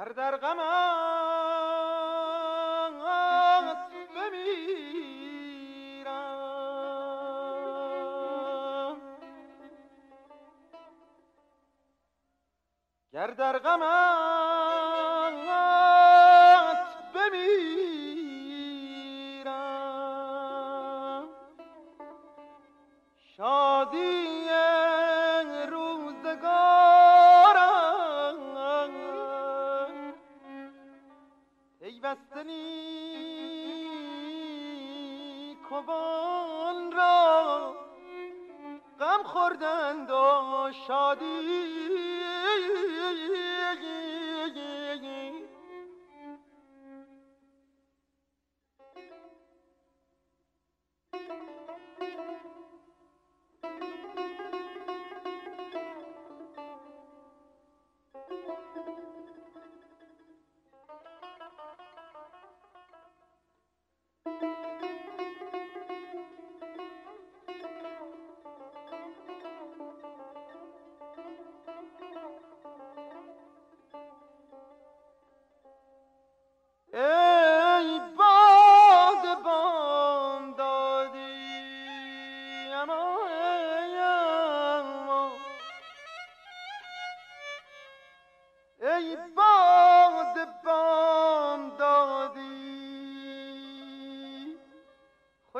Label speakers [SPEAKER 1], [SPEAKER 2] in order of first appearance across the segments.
[SPEAKER 1] گر در غمت بمیرم گر در غمت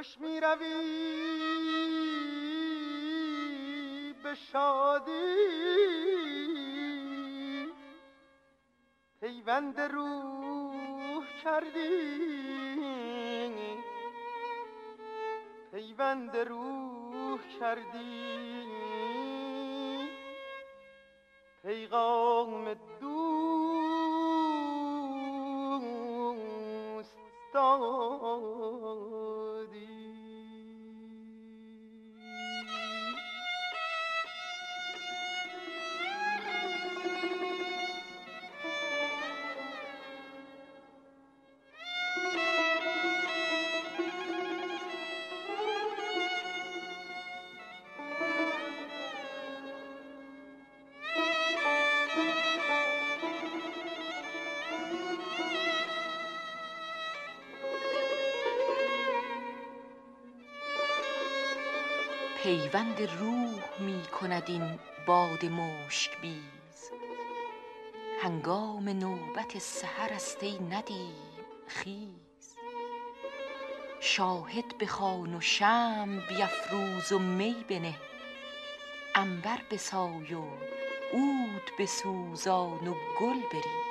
[SPEAKER 1] خوش می روی به شادی. پیوند روح کردی پیوند روح کردی. پیغام دوست
[SPEAKER 2] پیوند روح می کند این باد مشک بیز. هنگام نوبت سحر است ای ندیم خیز. شاهد بخوان و شمع بیفروز و می بنه. عنبر بسای و عود بسوزان و گل بریز